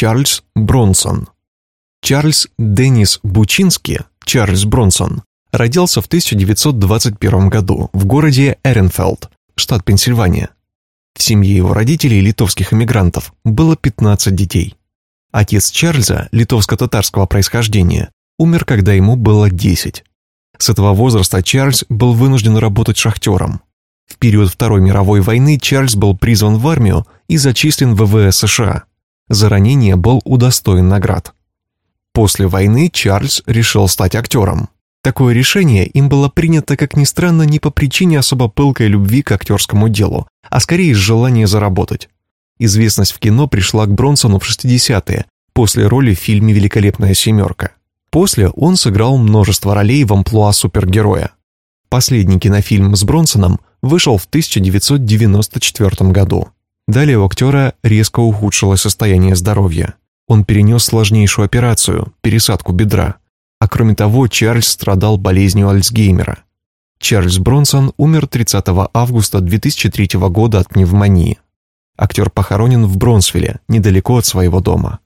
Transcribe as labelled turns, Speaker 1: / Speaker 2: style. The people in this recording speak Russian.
Speaker 1: Чарльз Бронсон. Чарльз Деннис Бучинский, Чарльз Бронсон, родился в 1921 году в городе Эренфелд, штат Пенсильвания. В семье его родителей, литовских эмигрантов, было 15 детей. Отец Чарльза, литовско-татарского происхождения, умер, когда ему было 10. С этого возраста Чарльз был вынужден работать шахтером. В период Второй мировой войны Чарльз был призван в армию и зачислен в ВВС США. За ранение был удостоен наград. После войны Чарльз решил стать актером. Такое решение им было принято, как ни странно, не по причине особо пылкой любви к актерскому делу, а скорее из желания заработать. Известность в кино пришла к Бронсону в 60-е, после роли в фильме «Великолепная семерка». После он сыграл множество ролей в амплуа супергероя. Последний кинофильм с Бронсоном вышел в 1994 году. Далее у актера резко ухудшилось состояние здоровья. Он перенес сложнейшую операцию – пересадку бедра. А кроме того, Чарльз страдал болезнью Альцгеймера. Чарльз Бронсон умер 30 августа 2003 года от пневмонии. Актер похоронен в Бронсвилле, недалеко от своего дома.